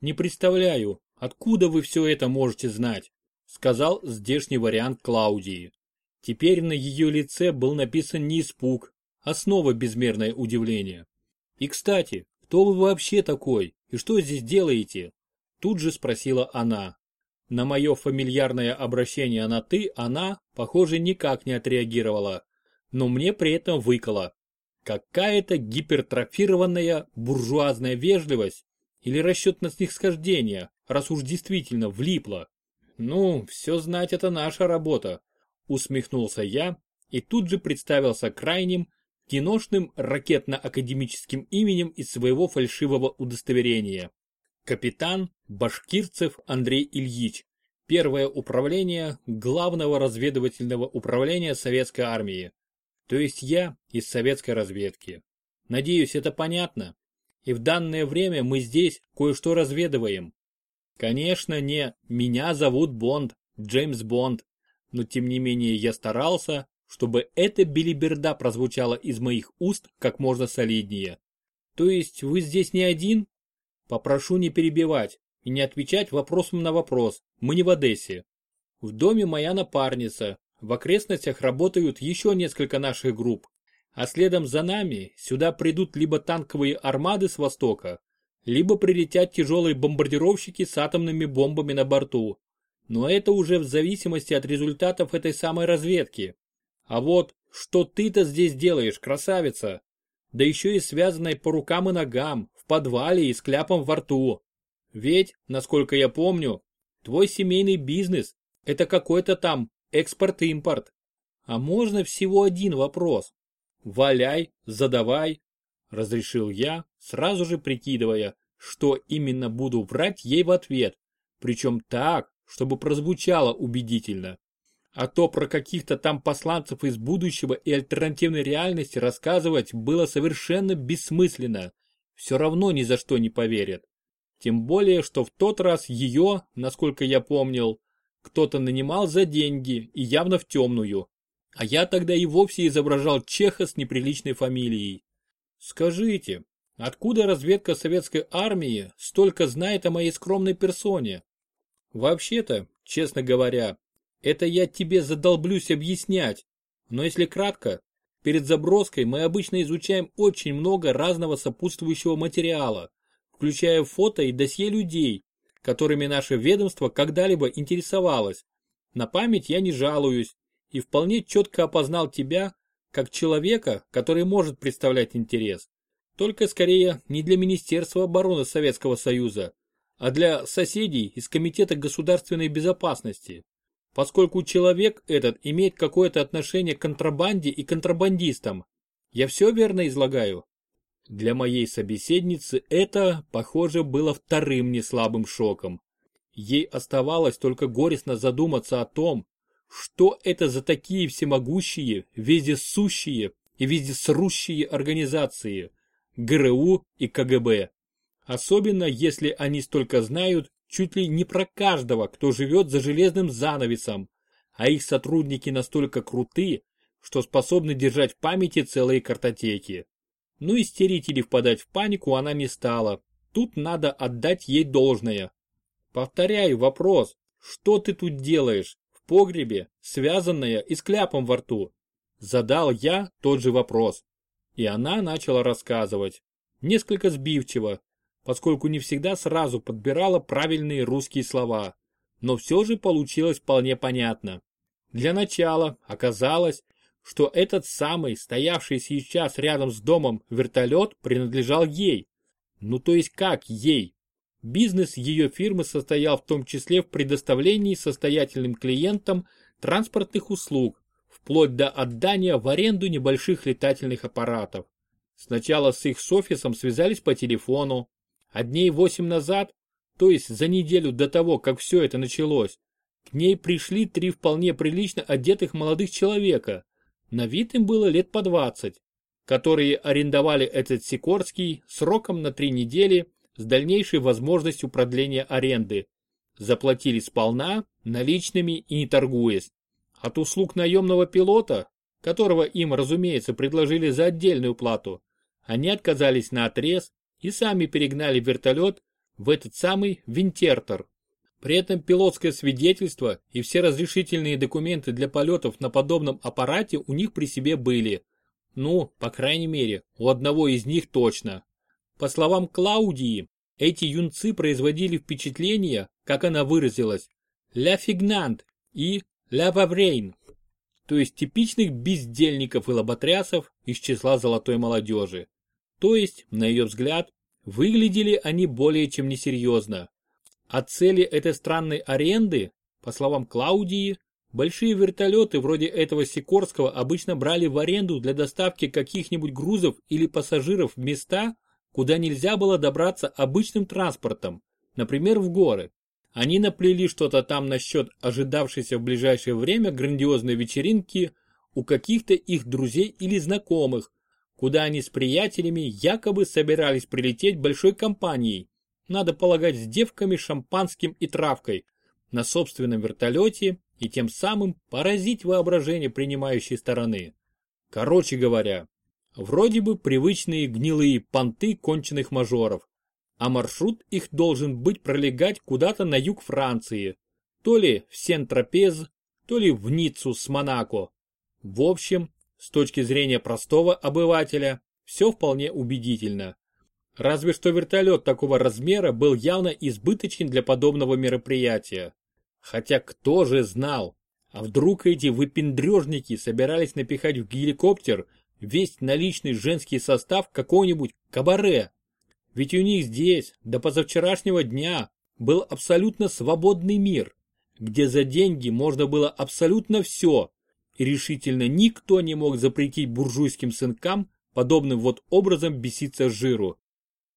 Не представляю, откуда вы все это можете знать, сказал здешний вариант Клаудии. Теперь на ее лице был написан не испуг, а снова безмерное удивление. И кстати, кто вы вообще такой и что здесь делаете? Тут же спросила она. На мое фамильярное обращение на «ты» она, похоже, никак не отреагировала, но мне при этом выкала. Какая-то гипертрофированная буржуазная вежливость или расчет на снисхождение, раз уж действительно влипла. Ну, все знать это наша работа, усмехнулся я и тут же представился крайним, киношным ракетно-академическим именем из своего фальшивого удостоверения. Капитан Башкирцев Андрей Ильич. Первое управление Главного разведывательного управления Советской армии. То есть я из советской разведки. Надеюсь, это понятно. И в данное время мы здесь кое-что разведываем. Конечно, не «меня зовут Бонд», Джеймс Бонд, но тем не менее я старался, чтобы эта билиберда прозвучала из моих уст как можно солиднее. То есть вы здесь не один? Попрошу не перебивать и не отвечать вопросом на вопрос, мы не в Одессе. В доме моя напарница, в окрестностях работают еще несколько наших групп, а следом за нами сюда придут либо танковые армады с востока, либо прилетят тяжелые бомбардировщики с атомными бомбами на борту. Но это уже в зависимости от результатов этой самой разведки. А вот, что ты-то здесь делаешь, красавица? Да еще и связанной по рукам и ногам, в подвале и с кляпом во рту. Ведь, насколько я помню, твой семейный бизнес – это какой-то там экспорт-импорт. А можно всего один вопрос? Валяй, задавай, разрешил я, сразу же прикидывая, что именно буду врать ей в ответ, причем так, чтобы прозвучало убедительно. А то про каких-то там посланцев из будущего и альтернативной реальности рассказывать было совершенно бессмысленно. Все равно ни за что не поверят. Тем более, что в тот раз ее, насколько я помнил, кто-то нанимал за деньги и явно в темную. А я тогда и вовсе изображал чеха с неприличной фамилией. Скажите, откуда разведка советской армии столько знает о моей скромной персоне? Вообще-то, честно говоря, это я тебе задолблюсь объяснять. Но если кратко, перед заброской мы обычно изучаем очень много разного сопутствующего материала, включая фото и досье людей, которыми наше ведомство когда-либо интересовалось. На память я не жалуюсь и вполне четко опознал тебя как человека, который может представлять интерес. Только скорее не для Министерства обороны Советского Союза, а для соседей из Комитета государственной безопасности. Поскольку человек этот имеет какое-то отношение к контрабанде и контрабандистам. Я все верно излагаю? Для моей собеседницы это, похоже, было вторым неслабым шоком. Ей оставалось только горестно задуматься о том, что это за такие всемогущие, вездесущие и вездесрущие организации ГРУ и КГБ. Особенно если они столько знают чуть ли не про каждого, кто живет за железным занавесом, а их сотрудники настолько круты, что способны держать в памяти целые картотеки. Ну истерить или впадать в панику она не стала. Тут надо отдать ей должное. Повторяю вопрос, что ты тут делаешь? Погребе, связанная и с кляпом во рту? Задал я тот же вопрос. И она начала рассказывать. Несколько сбивчиво, поскольку не всегда сразу подбирала правильные русские слова. Но все же получилось вполне понятно. Для начала оказалось, что этот самый, стоявший сейчас рядом с домом вертолет принадлежал ей. Ну то есть как ей? Бизнес ее фирмы состоял в том числе в предоставлении состоятельным клиентам транспортных услуг, вплоть до отдания в аренду небольших летательных аппаратов. Сначала с их с офисом связались по телефону, а дней восемь назад, то есть за неделю до того, как все это началось, к ней пришли три вполне прилично одетых молодых человека, на вид им было лет по двадцать, которые арендовали этот Сикорский сроком на три недели с дальнейшей возможностью продления аренды. Заплатили сполна, наличными и не торгуясь. От услуг наемного пилота, которого им, разумеется, предложили за отдельную плату, они отказались на отрез и сами перегнали вертолет в этот самый Винтертер. При этом пилотское свидетельство и все разрешительные документы для полетов на подобном аппарате у них при себе были. Ну, по крайней мере, у одного из них точно. По словам Клаудии, эти юнцы производили впечатление, как она выразилась, «ля фигнант» и «ля ваврейн», то есть типичных бездельников и лоботрясов из числа золотой молодежи. То есть, на ее взгляд, выглядели они более чем несерьезно. А цели этой странной аренды, по словам Клаудии, большие вертолеты вроде этого Сикорского обычно брали в аренду для доставки каких-нибудь грузов или пассажиров в места, куда нельзя было добраться обычным транспортом, например, в горы. Они наплели что-то там насчет ожидавшейся в ближайшее время грандиозной вечеринки у каких-то их друзей или знакомых, куда они с приятелями якобы собирались прилететь большой компанией, надо полагать с девками, шампанским и травкой, на собственном вертолете и тем самым поразить воображение принимающей стороны. Короче говоря, вроде бы привычные гнилые понты конченых мажоров, а маршрут их должен быть пролегать куда-то на юг Франции, то ли в Сен-Тропез, то ли в Ниццу с Монако. В общем, с точки зрения простого обывателя, все вполне убедительно. Разве что вертолет такого размера был явно избыточен для подобного мероприятия. Хотя кто же знал, а вдруг эти выпендрежники собирались напихать в геликоптер весь наличный женский состав какого-нибудь кабаре? Ведь у них здесь до позавчерашнего дня был абсолютно свободный мир, где за деньги можно было абсолютно все, и решительно никто не мог запретить буржуйским сынкам подобным вот образом беситься жиру.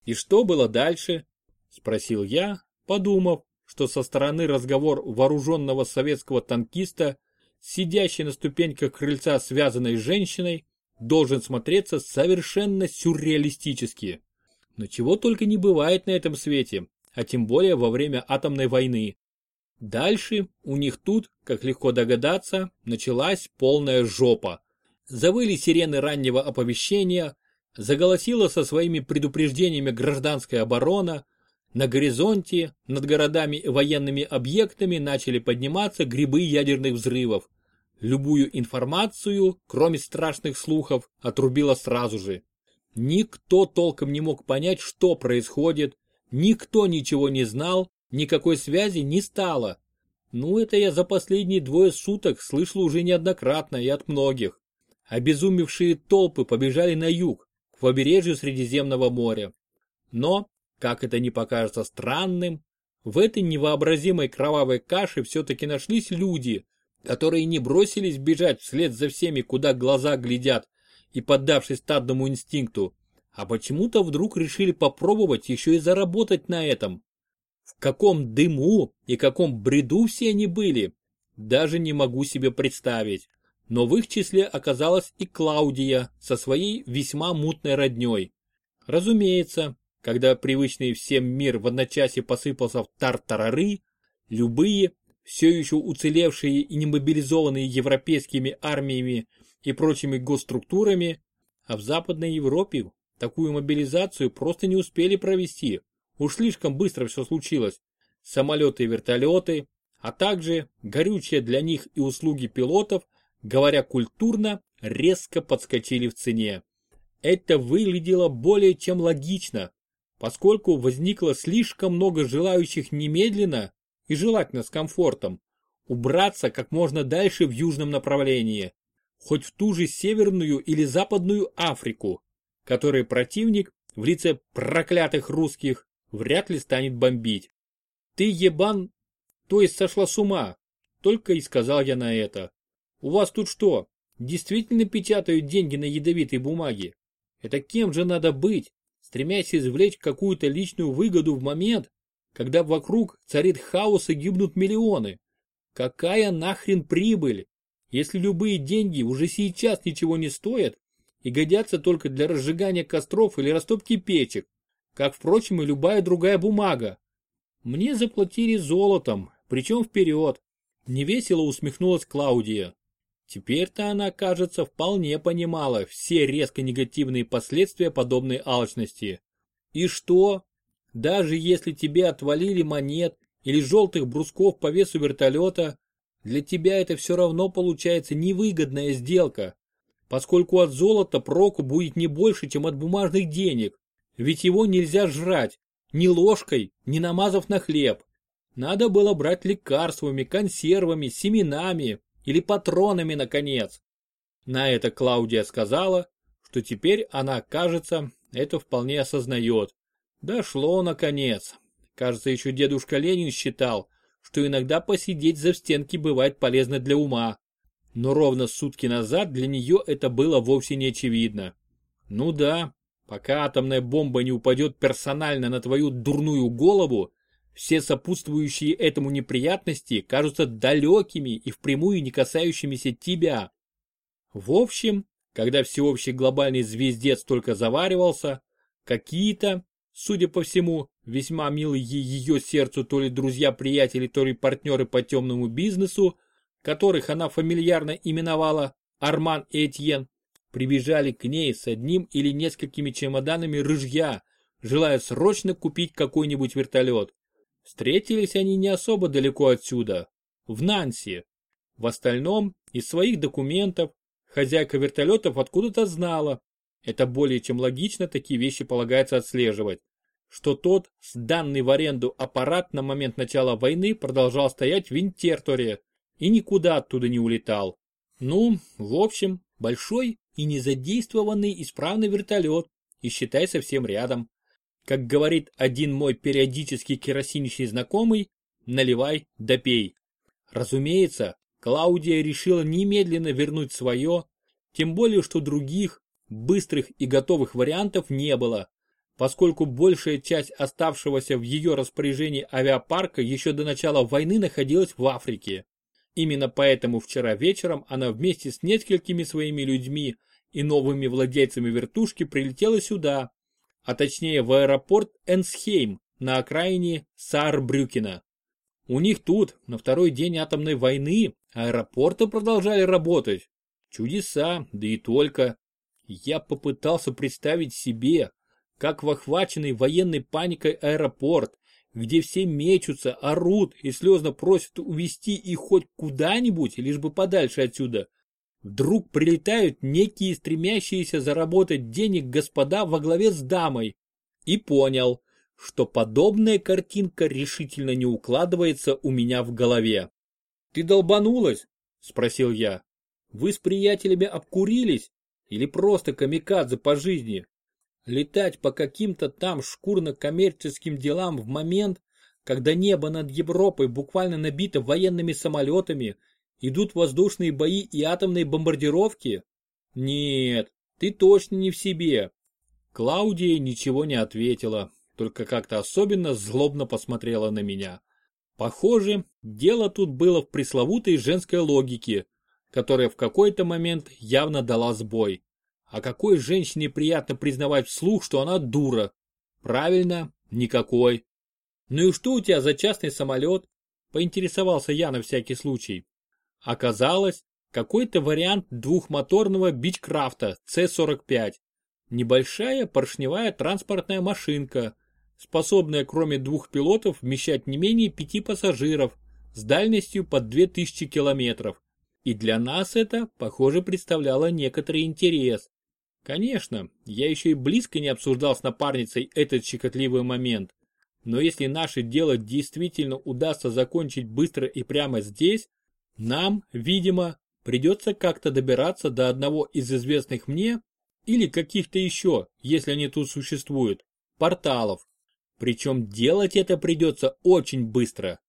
И что было дальше? Спросил я, подумав, что со стороны разговор вооруженного советского танкиста, сидящей на ступеньках крыльца связанной женщиной, должен смотреться совершенно сюрреалистически. Но чего только не бывает на этом свете, а тем более во время атомной войны. Дальше у них тут, как легко догадаться, началась полная жопа. Завыли сирены раннего оповещения, заголосила со своими предупреждениями гражданская оборона, на горизонте над городами и военными объектами начали подниматься грибы ядерных взрывов. Любую информацию, кроме страшных слухов, отрубила сразу же. Никто толком не мог понять, что происходит, никто ничего не знал, никакой связи не стало. Ну это я за последние двое суток слышал уже неоднократно и от многих. Обезумевшие толпы побежали на юг, к побережью Средиземного моря. Но, как это не покажется странным, в этой невообразимой кровавой каше все-таки нашлись люди, которые не бросились бежать вслед за всеми, куда глаза глядят, и поддавшись стадному инстинкту, а почему-то вдруг решили попробовать еще и заработать на этом. В каком дыму и каком бреду все они были, даже не могу себе представить но в их числе оказалась и Клаудия со своей весьма мутной родней. Разумеется, когда привычный всем мир в одночасье посыпался в тартарары, любые, все еще уцелевшие и немобилизованные европейскими армиями и прочими госструктурами, а в Западной Европе такую мобилизацию просто не успели провести, уж слишком быстро все случилось. Самолеты и вертолеты, а также горючее для них и услуги пилотов говоря культурно, резко подскочили в цене. Это выглядело более чем логично, поскольку возникло слишком много желающих немедленно и желательно с комфортом убраться как можно дальше в южном направлении, хоть в ту же северную или западную Африку, которой противник в лице проклятых русских вряд ли станет бомбить. Ты ебан, то есть сошла с ума, только и сказал я на это. У вас тут что, действительно печатают деньги на ядовитой бумаге? Это кем же надо быть, стремясь извлечь какую-то личную выгоду в момент, когда вокруг царит хаос и гибнут миллионы? Какая нахрен прибыль, если любые деньги уже сейчас ничего не стоят и годятся только для разжигания костров или растопки печек, как, впрочем, и любая другая бумага? Мне заплатили золотом, причем вперед. Невесело усмехнулась Клаудия. Теперь-то она, кажется, вполне понимала все резко негативные последствия подобной алчности. И что? Даже если тебе отвалили монет или желтых брусков по весу вертолета, для тебя это все равно получается невыгодная сделка, поскольку от золота проку будет не больше, чем от бумажных денег, ведь его нельзя жрать, ни ложкой, ни намазав на хлеб. Надо было брать лекарствами, консервами, семенами или патронами, наконец. На это Клаудия сказала, что теперь она, кажется, это вполне осознает. Дошло, наконец. Кажется, еще дедушка Ленин считал, что иногда посидеть за стенки бывает полезно для ума. Но ровно сутки назад для нее это было вовсе не очевидно. Ну да, пока атомная бомба не упадет персонально на твою дурную голову, все сопутствующие этому неприятности кажутся далекими и впрямую не касающимися тебя. В общем, когда всеобщий глобальный звездец только заваривался, какие-то, судя по всему, весьма милые ее сердцу то ли друзья-приятели, то ли партнеры по темному бизнесу, которых она фамильярно именовала Арман и Этьен, прибежали к ней с одним или несколькими чемоданами рыжья, желая срочно купить какой-нибудь вертолет. Встретились они не особо далеко отсюда, в Нанси. В остальном, из своих документов, хозяйка вертолетов откуда-то знала, это более чем логично, такие вещи полагается отслеживать, что тот, сданный в аренду аппарат на момент начала войны продолжал стоять в Винтерторе и никуда оттуда не улетал. Ну, в общем, большой и незадействованный исправный вертолет, и считай совсем рядом. Как говорит один мой периодически керосинищий знакомый, наливай да пей. Разумеется, Клаудия решила немедленно вернуть свое, тем более что других, быстрых и готовых вариантов не было, поскольку большая часть оставшегося в ее распоряжении авиапарка еще до начала войны находилась в Африке. Именно поэтому вчера вечером она вместе с несколькими своими людьми и новыми владельцами вертушки прилетела сюда, а точнее в аэропорт Энсхейм на окраине Саарбрюкена. У них тут, на второй день атомной войны, аэропорты продолжали работать. Чудеса, да и только. Я попытался представить себе, как в охваченный военной паникой аэропорт, где все мечутся, орут и слезно просят увезти их хоть куда-нибудь, лишь бы подальше отсюда, Вдруг прилетают некие стремящиеся заработать денег господа во главе с дамой. И понял, что подобная картинка решительно не укладывается у меня в голове. «Ты долбанулась?» – спросил я. «Вы с приятелями обкурились? Или просто камикадзе по жизни? Летать по каким-то там шкурно-коммерческим делам в момент, когда небо над Европой буквально набито военными самолетами – Идут воздушные бои и атомные бомбардировки? Нет, ты точно не в себе. Клаудия ничего не ответила, только как-то особенно злобно посмотрела на меня. Похоже, дело тут было в пресловутой женской логике, которая в какой-то момент явно дала сбой. А какой женщине приятно признавать вслух, что она дура? Правильно, никакой. Ну и что у тебя за частный самолет? Поинтересовался я на всякий случай. Оказалось, какой-то вариант двухмоторного бичкрафта C-45. Небольшая поршневая транспортная машинка, способная кроме двух пилотов вмещать не менее пяти пассажиров с дальностью под 2000 километров. И для нас это, похоже, представляло некоторый интерес. Конечно, я еще и близко не обсуждал с напарницей этот щекотливый момент. Но если наше дело действительно удастся закончить быстро и прямо здесь, нам, видимо, придется как-то добираться до одного из известных мне или каких-то еще, если они тут существуют, порталов. Причем делать это придется очень быстро.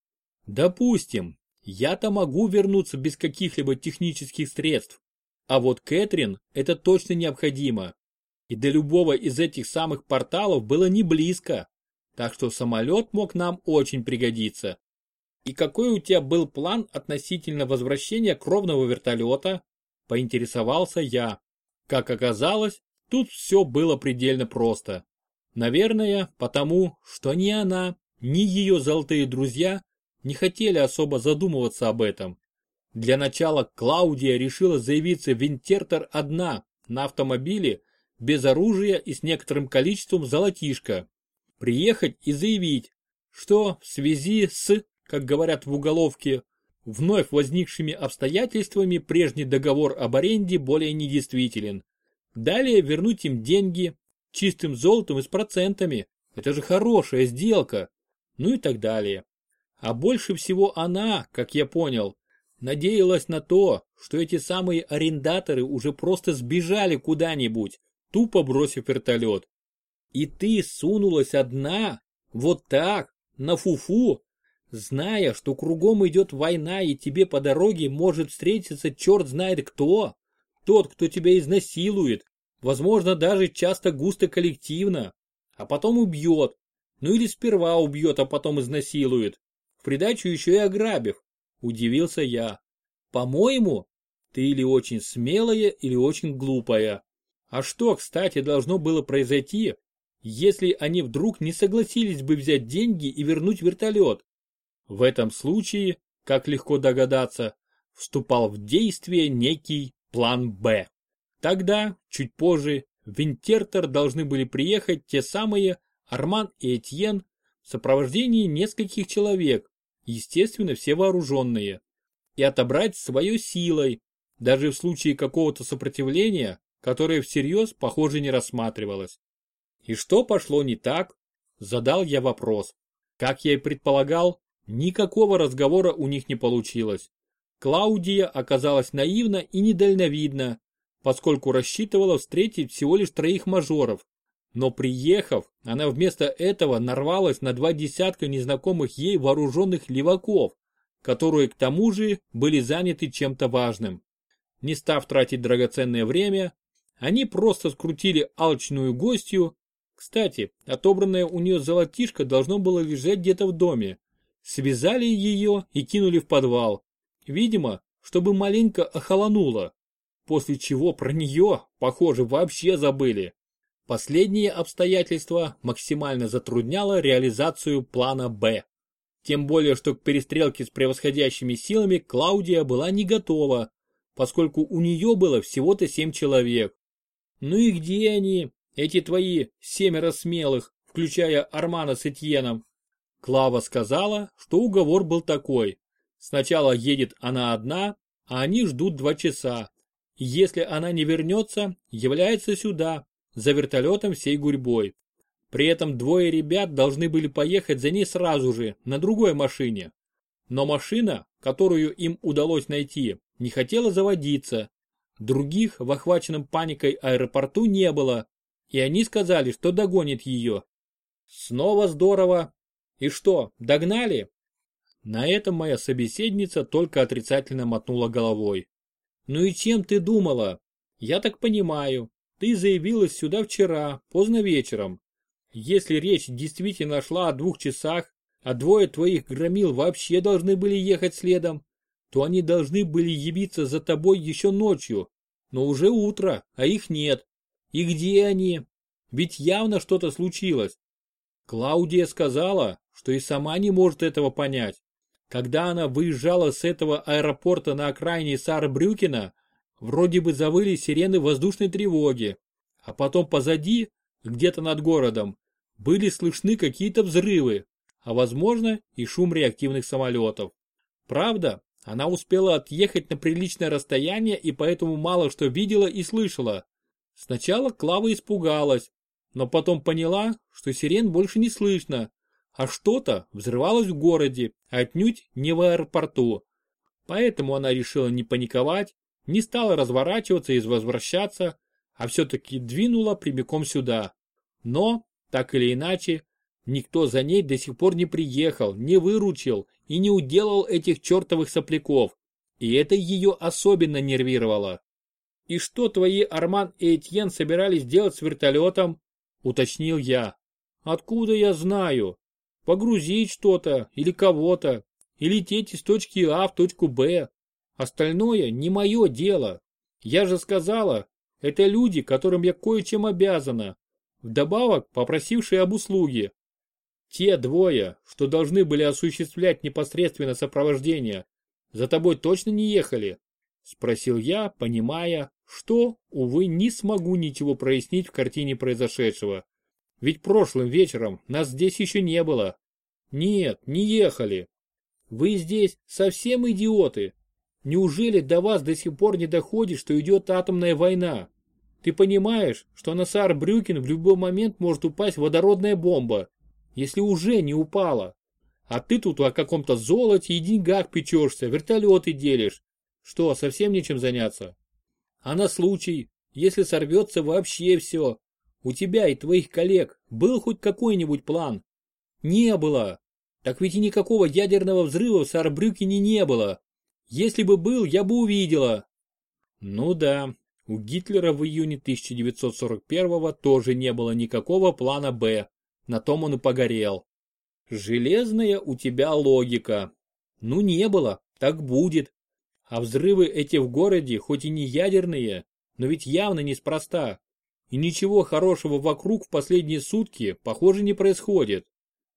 Допустим, я-то могу вернуться без каких-либо технических средств, а вот Кэтрин это точно необходимо. И до любого из этих самых порталов было не близко, так что самолет мог нам очень пригодиться. «И какой у тебя был план относительно возвращения кровного вертолета?» – поинтересовался я. Как оказалось, тут все было предельно просто. Наверное, потому, что ни она, ни ее золотые друзья не хотели особо задумываться об этом. Для начала Клаудия решила заявиться в Винтертер одна, на автомобиле, без оружия и с некоторым количеством золотишка. приехать и заявить, что в связи с, как говорят в уголовке, вновь возникшими обстоятельствами прежний договор об аренде более недействителен. Далее вернуть им деньги, чистым золотом и с процентами. Это же хорошая сделка. Ну и так далее. А больше всего она, как я понял, надеялась на то, что эти самые арендаторы уже просто сбежали куда-нибудь, тупо бросив вертолет. И ты сунулась одна, вот так, на фуфу, зная, что кругом идет война и тебе по дороге может встретиться черт знает кто, тот, кто тебя изнасилует, возможно даже часто густо коллективно, а потом убьет, ну или сперва убьет, а потом изнасилует, придачу еще и ограбив, удивился я. По-моему, ты или очень смелая, или очень глупая. А что, кстати, должно было произойти, если они вдруг не согласились бы взять деньги и вернуть вертолет? В этом случае, как легко догадаться, вступал в действие некий план «Б». Тогда, чуть позже, в Винтертер должны были приехать те самые Арман и Этьен в сопровождении нескольких человек, естественно, все вооруженные, и отобрать свое силой, даже в случае какого-то сопротивления, которое всерьез, похоже, не рассматривалось. И что пошло не так? Задал я вопрос. Как я и предполагал, Никакого разговора у них не получилось. Клаудия оказалась наивна и недальновидна, поскольку рассчитывала встретить всего лишь троих мажоров. Но приехав, она вместо этого нарвалась на два десятка незнакомых ей вооруженных леваков, которые к тому же были заняты чем-то важным. Не став тратить драгоценное время, они просто скрутили алчную гостью. Кстати, отобранное у нее золотишко должно было лежать где-то в доме, Связали ее и кинули в подвал. Видимо, чтобы маленько охолонуло. После чего про нее, похоже, вообще забыли. Последнее обстоятельство максимально затрудняло реализацию плана «Б». Тем более, что к перестрелке с превосходящими силами Клаудия была не готова, поскольку у нее было всего-то семь человек. Ну и где они, эти твои семеро смелых, включая Армана с Этьеном? Клава сказала, что уговор был такой. Сначала едет она одна, а они ждут два часа. Если она не вернется, является сюда, за вертолетом всей гурьбой. При этом двое ребят должны были поехать за ней сразу же, на другой машине. Но машина, которую им удалось найти, не хотела заводиться. Других в охваченном паникой аэропорту не было, и они сказали, что догонят ее. Снова здорово, и что, догнали? На этом моя собеседница только отрицательно мотнула головой. Ну и чем ты думала? Я так понимаю, ты заявилась сюда вчера, поздно вечером. Если речь действительно шла о двух часах, а двое твоих громил вообще должны были ехать следом, то они должны были явиться за тобой еще ночью, но уже утро, а их нет. И где они? Ведь явно что-то случилось. Клаудия сказала, что и сама не может этого понять. Когда она выезжала с этого аэропорта на окраине Саарбрюкена, вроде бы завыли сирены воздушной тревоги, а потом позади, где-то над городом, были слышны какие-то взрывы, а возможно и шум реактивных самолетов. Правда, она успела отъехать на приличное расстояние и поэтому мало что видела и слышала. Сначала Клава испугалась, но потом поняла, что сирен больше не слышно, а что-то взрывалось в городе, отнюдь не в аэропорту. Поэтому она решила не паниковать, не стала разворачиваться и возвращаться, а все-таки двинула прямиком сюда. Но, так или иначе, никто за ней до сих пор не приехал, не выручил и не уделал этих чертовых сопляков. И это ее особенно нервировало. «И что твои Арман и Этьен собирались делать с вертолетом?» – уточнил я. «Откуда я знаю? погрузить что-то или кого-то, и лететь из точки А в точку Б. Остальное не мое дело. Я же сказала, это люди, которым я кое-чем обязана, вдобавок попросившие об услуге. Те двое, что должны были осуществлять непосредственно сопровождение, за тобой точно не ехали? Спросил я, понимая, что, увы, не смогу ничего прояснить в картине произошедшего. Ведь прошлым вечером нас здесь еще не было. Нет, не ехали. Вы здесь совсем идиоты. Неужели до вас до сих пор не доходит, что идет атомная война? Ты понимаешь, что на Саарбрюкен в любой момент может упасть водородная бомба, если уже не упала. А ты тут о каком-то золоте и деньгах печешься, вертолеты делишь. Что, совсем нечем заняться? А на случай, если сорвется вообще все, у тебя и твоих коллег был хоть какой-нибудь план? Не было. Так ведь и никакого ядерного взрыва в Саарбрюкене не было. Если бы был, я бы увидела. Ну да, у Гитлера в июне 1941 тоже не было никакого плана «Б», на том он и погорел. Железная у тебя логика. Ну не было, так будет. А взрывы эти в городе, хоть и не ядерные, но ведь явно неспроста. И ничего хорошего вокруг в последние сутки, похоже, не происходит.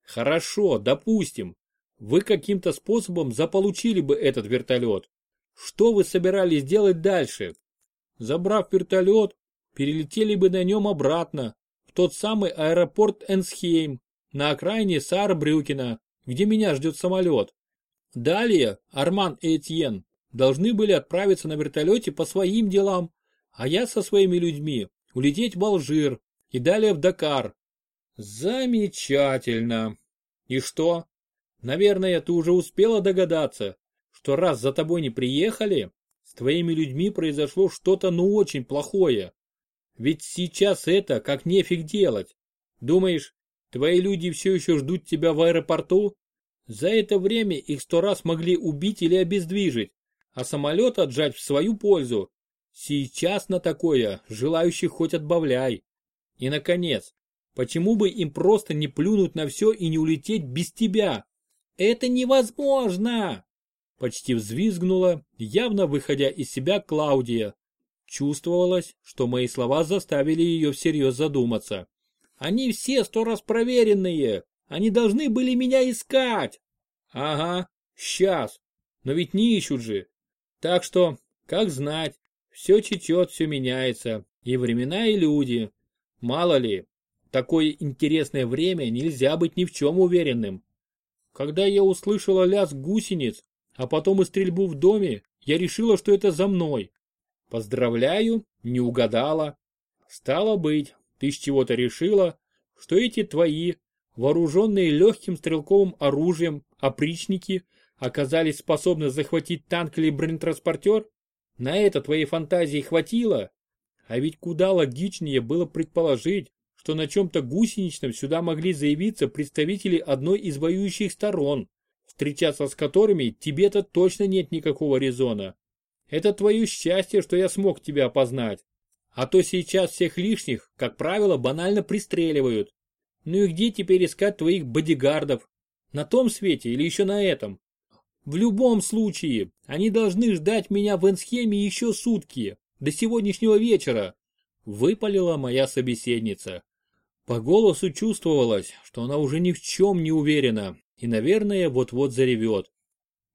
Хорошо, допустим. Вы каким-то способом заполучили бы этот вертолет. Что вы собирались делать дальше? Забрав вертолет, перелетели бы на нем обратно, в тот самый аэропорт Энсхейм, на окраине Саарбрюкена, где меня ждет самолет. Далее Арман и Этьен должны были отправиться на вертолете по своим делам, а я со своими людьми улететь в Алжир и далее в Дакар. Замечательно. И что? Наверное, ты уже успела догадаться, что раз за тобой не приехали, с твоими людьми произошло что-то ну очень плохое. Ведь сейчас это как нефиг делать. Думаешь, твои люди все еще ждут тебя в аэропорту? За это время их сто раз могли убить или обездвижить, а самолет отжать в свою пользу. Сейчас на такое желающих хоть отбавляй. И, наконец, почему бы им просто не плюнуть на все и не улететь без тебя? Это невозможно! Почти взвизгнула, явно выходя из себя Клаудия. Чувствовалось, что мои слова заставили ее всерьез задуматься. Они все сто раз проверенные. Они должны были меня искать. Ага, сейчас. Но ведь не ищут же. Так что, как знать, все чечет, все меняется. И времена, и люди. Мало ли, такое интересное время нельзя быть ни в чем уверенным. Когда я услышала лязг гусениц, а потом и стрельбу в доме, я решила, что это за мной. Поздравляю, не угадала. Стало быть, ты с чего-то решила, что эти твои, вооруженные легким стрелковым оружием, опричники, оказались способны захватить танк или бронетранспортер? На это твоей фантазии хватило? А ведь куда логичнее было предположить, что на чем-то гусеничном сюда могли заявиться представители одной из воюющих сторон, встречаться с которыми тебе-то точно нет никакого резона. Это твое счастье, что я смог тебя опознать. А то сейчас всех лишних, как правило, банально пристреливают. Ну и где теперь искать твоих бодигардов? На том свете или еще на этом? В любом случае, они должны ждать меня в Энсхеме еще сутки, до сегодняшнего вечера, выпалила моя собеседница. По голосу чувствовалось, что она уже ни в чем не уверена и, наверное, вот-вот заревет.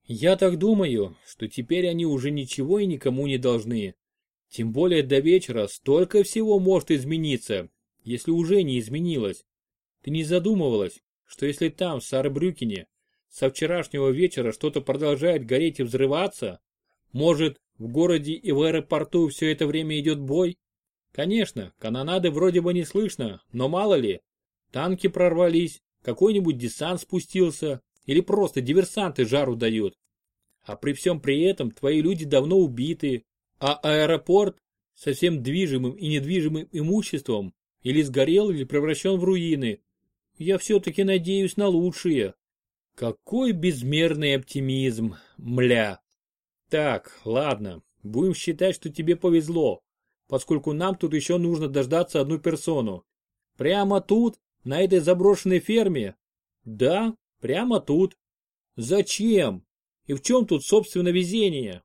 Я так думаю, что теперь они уже ничего и никому не должны. Тем более до вечера столько всего может измениться, если уже не изменилось. Ты не задумывалась, что если там, в Сарбрюкене, со вчерашнего вечера что-то продолжает гореть и взрываться? Может, в городе и в аэропорту все это время идет бой? Конечно, канонады вроде бы не слышно, но мало ли. Танки прорвались, какой-нибудь десант спустился, или просто диверсанты жару дают. А при всем при этом твои люди давно убиты, а аэропорт со всем движимым и недвижимым имуществом или сгорел, или превращен в руины. Я все-таки надеюсь на лучшее. Какой безмерный оптимизм, мля. Так, ладно, будем считать, что тебе повезло, поскольку нам тут еще нужно дождаться одну персону. Прямо тут, на этой заброшенной ферме? Да, прямо тут. Зачем? И в чем тут собственно везение?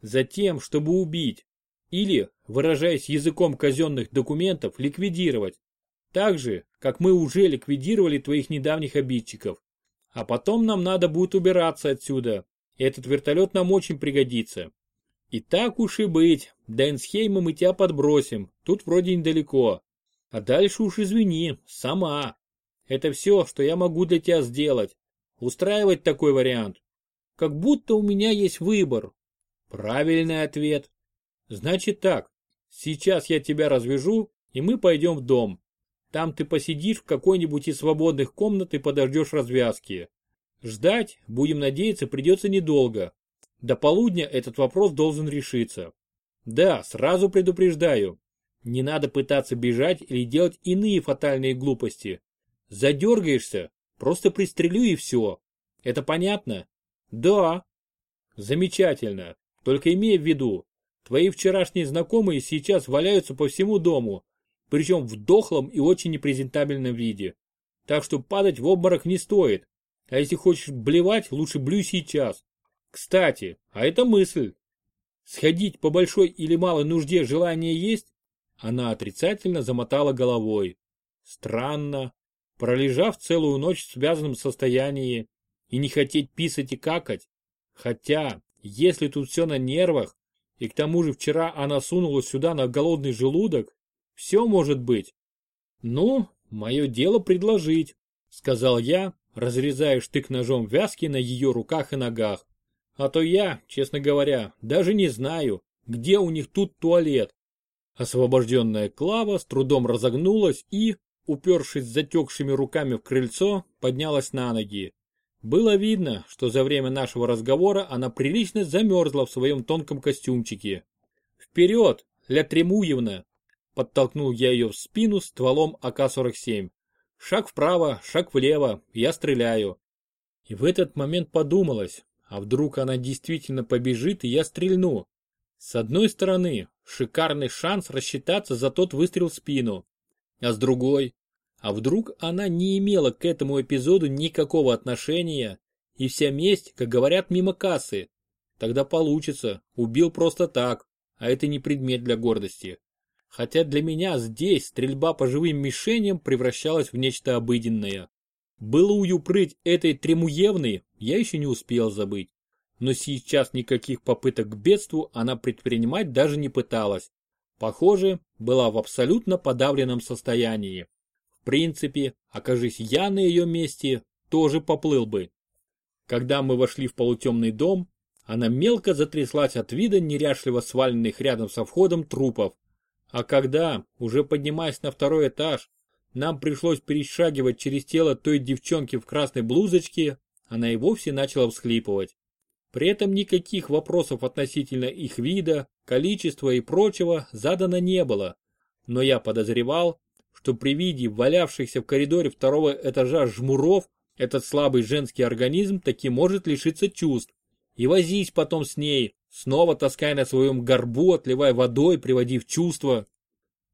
Затем, чтобы убить. Или, выражаясь языком казенных документов, ликвидировать. Так же, как мы уже ликвидировали твоих недавних обидчиков. А потом нам надо будет убираться отсюда. Этот вертолет нам очень пригодится. И так уж и быть, до Энсхейма мы тебя подбросим, тут вроде недалеко. А дальше уж извини, сама. Это все, что я могу для тебя сделать. Устраивать такой вариант. Как будто у меня есть выбор. Правильный ответ. Значит так, сейчас я тебя развяжу, и мы пойдем в дом. Там ты посидишь в какой-нибудь из свободных комнат и подождешь развязки. Ждать, будем надеяться, придется недолго. До полудня этот вопрос должен решиться. Да, сразу предупреждаю. Не надо пытаться бежать или делать иные фатальные глупости. Задергаешься, просто пристрелю и все. Это понятно? Да. Замечательно. Только имей в виду, твои вчерашние знакомые сейчас валяются по всему дому, причем в дохлом и очень непрезентабельном виде. Так что падать в обморок не стоит. А если хочешь блевать, лучше блюй сейчас. Кстати, а это мысль. Сходить по большой или малой нужде желание есть? Она отрицательно замотала головой. Странно. Пролежав целую ночь в связанном состоянии и не хотеть писать и какать. Хотя, если тут все на нервах, и к тому же вчера она сунулась сюда на голодный желудок, все может быть. Ну, мое дело предложить, сказал я, разрезая штык-ножом вязки на ее руках и ногах. А то я, честно говоря, даже не знаю, где у них тут туалет. Освобожденная Клава с трудом разогнулась и, упершись затекшими руками в крыльцо, поднялась на ноги. Было видно, что за время нашего разговора она прилично замерзла в своем тонком костюмчике. «Вперед, Ля Тремуевна!» Подтолкнул я ее в спину стволом АК-47. Шаг вправо, шаг влево, я стреляю. И в этот момент подумалось, а вдруг она действительно побежит и я стрельну. С одной стороны, шикарный шанс рассчитаться за тот выстрел в спину. А с другой, а вдруг она не имела к этому эпизоду никакого отношения, и вся месть, как говорят, мимо кассы. Тогда получится, убил просто так, а это не предмет для гордости хотя для меня здесь стрельба по живым мишеням превращалась в нечто обыденное. Было уюпрыть этой Тремуевной я еще не успел забыть. Но сейчас никаких попыток к бедству она предпринимать даже не пыталась. Похоже, была в абсолютно подавленном состоянии. В принципе, окажись я на ее месте, тоже поплыл бы. Когда мы вошли в полутемный дом, она мелко затряслась от вида неряшливо сваленных рядом со входом трупов. А когда, уже поднимаясь на второй этаж, нам пришлось перешагивать через тело той девчонки в красной блузочке, она и вовсе начала всхлипывать. При этом никаких вопросов относительно их вида, количества и прочего задано не было. Но я подозревал, что при виде валявшихся в коридоре второго этажа жмуров этот слабый женский организм таки может лишиться чувств. И возись потом с ней, снова таская на своем горбу, отливая водой, приводив в чувство.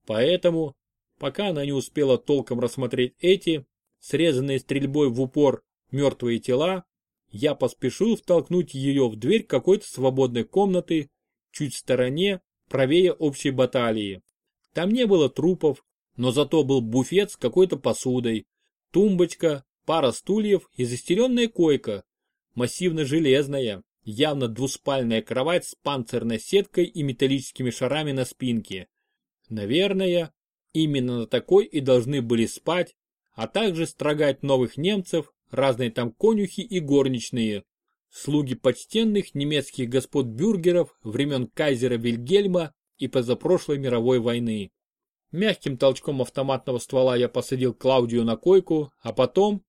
Поэтому, пока она не успела толком рассмотреть эти, срезанные стрельбой в упор, мертвые тела, я поспешил втолкнуть ее в дверь какой-то свободной комнаты, чуть в стороне, правее общей баталии. Там не было трупов, но зато был буфет с какой-то посудой, тумбочка, пара стульев и застеленная койка, массивно-железная, явно двуспальная кровать с панцирной сеткой и металлическими шарами на спинке. Наверное, именно на такой и должны были спать, а также строгать новых немцев, разные там конюхи и горничные, слуги почтенных немецких господ бюргеров времен кайзера Вильгельма и позапрошлой мировой войны. Мягким толчком автоматного ствола я посадил Клаудию на койку, а потом,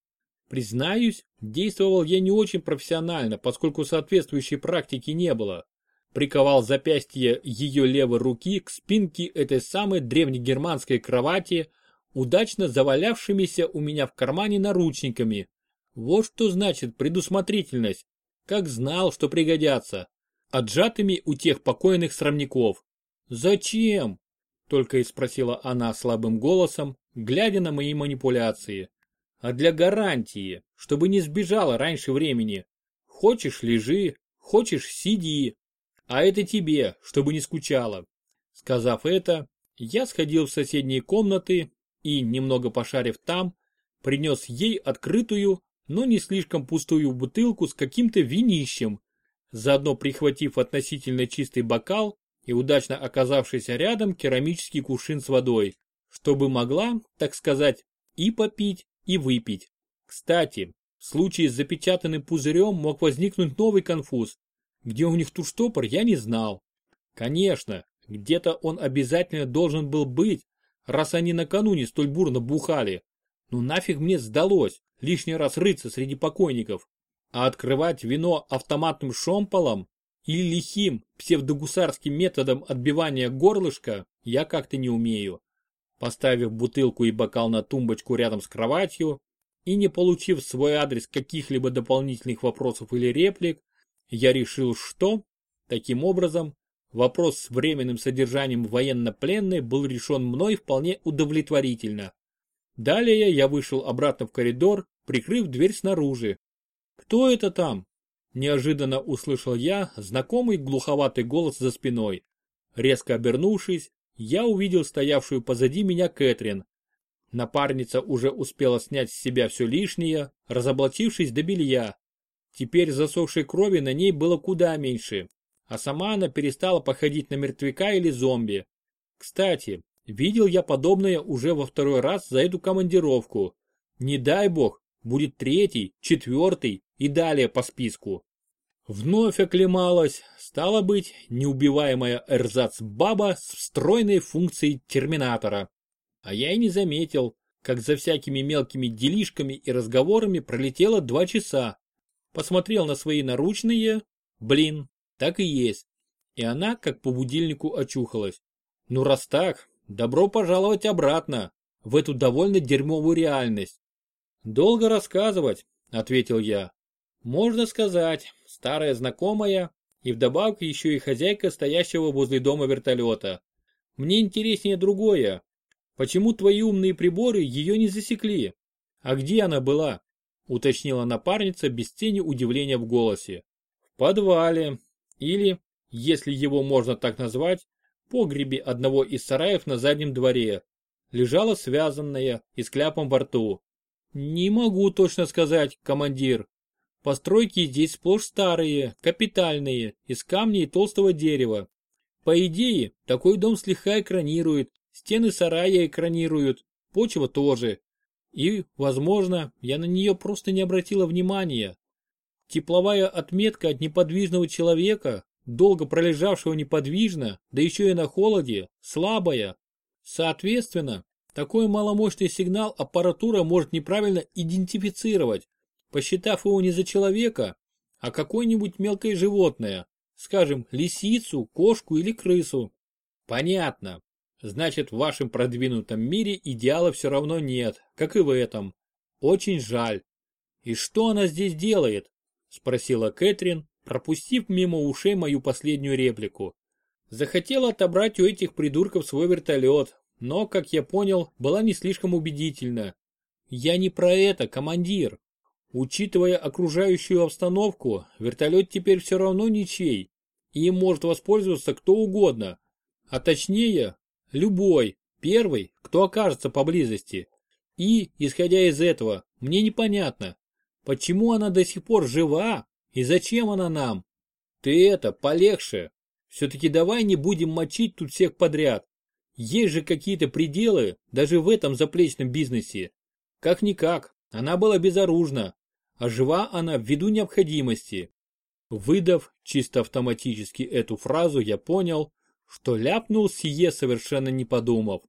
Признаюсь, действовал я не очень профессионально, поскольку соответствующей практики не было. Приковал запястье ее левой руки к спинке этой самой древнегерманской кровати, удачно завалявшимися у меня в кармане наручниками. Вот что значит предусмотрительность. Как знал, что пригодятся. Отжатыми у тех покойных срамников. «Зачем?» – только и спросила она слабым голосом, глядя на мои манипуляции а для гарантии, чтобы не сбежала раньше времени. Хочешь – лежи, хочешь – сиди, а это тебе, чтобы не скучала. Сказав это, я сходил в соседние комнаты и, немного пошарив там, принес ей открытую, но не слишком пустую бутылку с каким-то винищем, заодно прихватив относительно чистый бокал и удачно оказавшийся рядом керамический кувшин с водой. чтобы могла, так сказать, и попить, и выпить. Кстати, в случае с запечатанным пузырем мог возникнуть новый конфуз. Где у них туштопор, я не знал. Конечно, где-то он обязательно должен был быть, раз они накануне столь бурно бухали. Ну нафиг мне сдалось лишний раз рыться среди покойников. А открывать вино автоматным шомполом или лихим псевдогусарским методом отбивания горлышка я как-то не умею. Поставив бутылку и бокал на тумбочку рядом с кроватью и не получив свой адрес каких-либо дополнительных вопросов или реплик, я решил, что, таким образом, вопрос с временным содержанием военнопленной был решен мной вполне удовлетворительно. Далее я вышел обратно в коридор, прикрыв дверь снаружи. «Кто это там?» Неожиданно услышал я знакомый глуховатый голос за спиной. Резко обернувшись, я увидел стоявшую позади меня Кэтрин. Напарница уже успела снять с себя все лишнее, разоблачившись до белья. Теперь засохшей крови на ней было куда меньше, а сама она перестала походить на мертвяка или зомби. Кстати, Видел я подобное уже во второй раз за эту командировку. Не дай бог, будет третий, четвертый и далее по списку. Вновь оклемалась, стала быть, неубиваемая эрзац-баба с встроенной функцией терминатора. А я и не заметил, как за всякими мелкими делишками и разговорами пролетело два часа. Посмотрел на свои наручные, блин, так и есть. И она, как по будильнику, очухалась. Ну раз так, Добро пожаловать обратно, в эту довольно дерьмовую реальность. Долго рассказывать, ответил я. Можно сказать, старая знакомая и вдобавок еще и хозяйка стоящего возле дома вертолета. Мне интереснее другое. Почему твои умные приборы ее не засекли? А где она была? Уточнила напарница без тени удивления в голосе. В подвале. Или, если его можно так назвать, погребе одного из сараев на заднем дворе. Лежала связанная и с кляпом во рту. Не могу точно сказать, командир. Постройки здесь сплошь старые, капитальные, из камня и толстого дерева. По идее, такой дом слегка экранирует, стены сарая экранируют, почва тоже. И, возможно, я на нее просто не обратила внимания. Тепловая отметка от неподвижного человека долго пролежавшего неподвижно, да еще и на холоде, слабая. Соответственно, такой маломощный сигнал аппаратура может неправильно идентифицировать, посчитав его не за человека, а какое-нибудь мелкое животное, скажем, лисицу, кошку или крысу. Понятно. Значит, в вашем продвинутом мире идеала все равно нет, как и в этом. Очень жаль. И что она здесь делает? Спросила Кэтрин, пропустив мимо ушей мою последнюю реплику. Захотел отобрать у этих придурков свой вертолет, но, как я понял, была не слишком убедительна. Я не про это, командир. Учитывая окружающую обстановку, вертолет теперь все равно ничей, и им может воспользоваться кто угодно. А точнее, любой, первый, кто окажется поблизости. И, исходя из этого, мне непонятно, почему она до сих пор жива, и зачем она нам? Ты это, полегче. Все-таки давай не будем мочить тут всех подряд. Есть же какие-то пределы даже в этом заплечном бизнесе. Как-никак, она была безоружна, а жива она ввиду необходимости. Выдав чисто автоматически эту фразу, я понял, что ляпнул сие совершенно не подумав.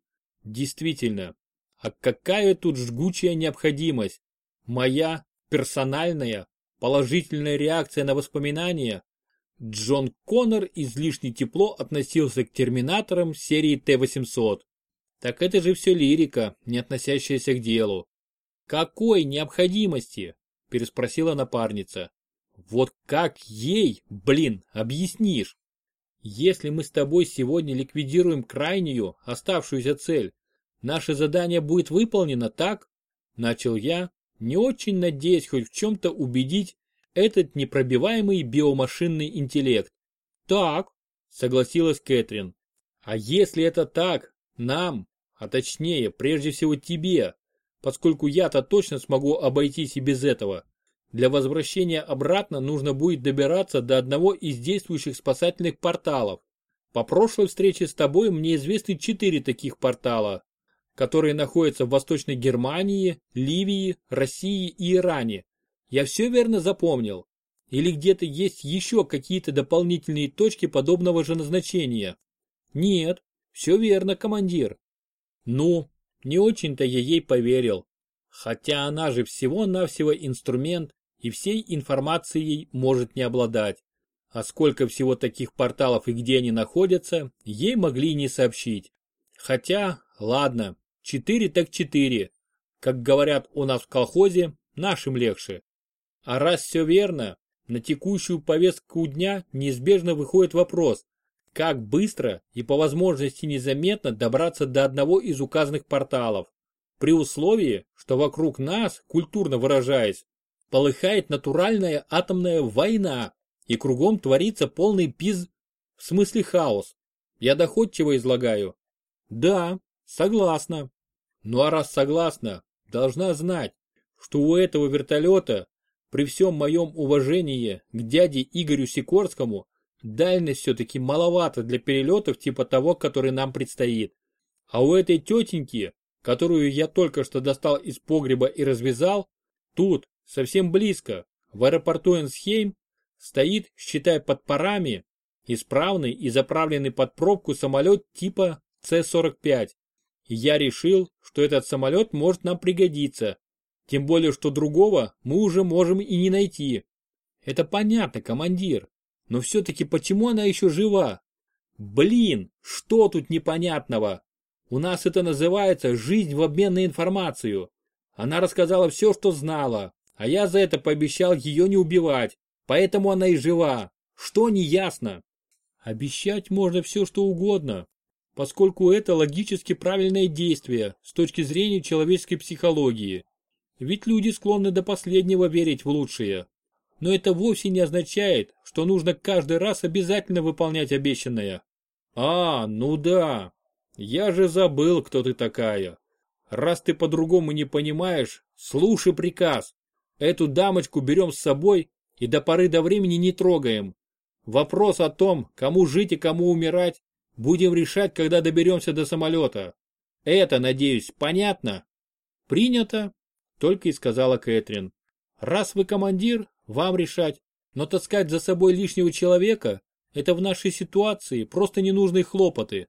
Действительно, а какая тут жгучая необходимость? Моя, персональная, Положительная реакция на воспоминания. Джон Коннор излишне тепло относился к терминаторам серии Т-800. Так это же все лирика, не относящаяся к делу. Какой необходимости? Переспросила напарница. Вот как ей, блин, объяснишь? Если мы с тобой сегодня ликвидируем крайнюю, оставшуюся цель, наше задание будет выполнено, так? Начал я, не очень надеясь хоть в чем-то убедить этот непробиваемый биомашинный интеллект. Так, согласилась Кэтрин. А если это так, нам, а точнее, прежде всего тебе, поскольку я-то точно смогу обойтись и без этого. Для возвращения обратно нужно будет добираться до одного из действующих спасательных порталов. По прошлой встрече с тобой мне известны четыре таких портала. которые находятся в Восточной Германии, Ливии, России и Иране. Я все верно запомнил? Или где-то есть еще какие-то дополнительные точки подобного же назначения? Нет, все верно, командир. Ну, не очень-то я ей поверил. Хотя она же всего-навсего инструмент и всей информацией может не обладать. А сколько всего таких порталов и где они находятся, ей могли не сообщить. Хотя, ладно, четыре так четыре. Как говорят у нас в колхозе, нашим легче. А раз все верно, на текущую повестку дня неизбежно выходит вопрос, как быстро и по возможности незаметно добраться до одного из указанных порталов, при условии, что вокруг нас, культурно выражаясь, полыхает натуральная атомная война, и кругом творится полный пиз... в смысле хаос. Я доходчиво излагаю. Да, согласна. Ну а раз согласна, должна знать, что у этого вертолета, при всем моем уважении к дяде Игорю Сикорскому, дальность все-таки маловато для перелетов типа того, который нам предстоит. А у этой тетеньки, которую я только что достал из погреба и развязал, тут, совсем близко, в аэропорту Энсхейм, стоит, считай под парами, исправный и заправленный под пробку самолет типа С-45. Я решил, что этот самолет может нам пригодиться, тем более, что другого мы уже можем и не найти. Это понятно, командир, но все-таки почему она еще жива? Блин, что тут непонятного? У нас это называется жизнь в обмен на информацию. Она рассказала все, что знала, а я за это пообещал ее не убивать. Поэтому она и жива. Что не ясно? Обещать можно все, что угодно, поскольку это логически правильное действие с точки зрения человеческой психологии. Ведь люди склонны до последнего верить в лучшее. Но это вовсе не означает, что нужно каждый раз обязательно выполнять обещанное. А, ну да. Я же забыл, кто ты такая. Раз ты по-другому не понимаешь, слушай приказ. Эту дамочку берем с собой и до поры до времени не трогаем. Вопрос о том, кому жить и кому умирать, будем решать, когда доберемся до самолета. Это, надеюсь, понятно? Принято, только и сказала Кэтрин. Раз вы командир, вам решать, но таскать за собой лишнего человека – это в нашей ситуации просто ненужные хлопоты.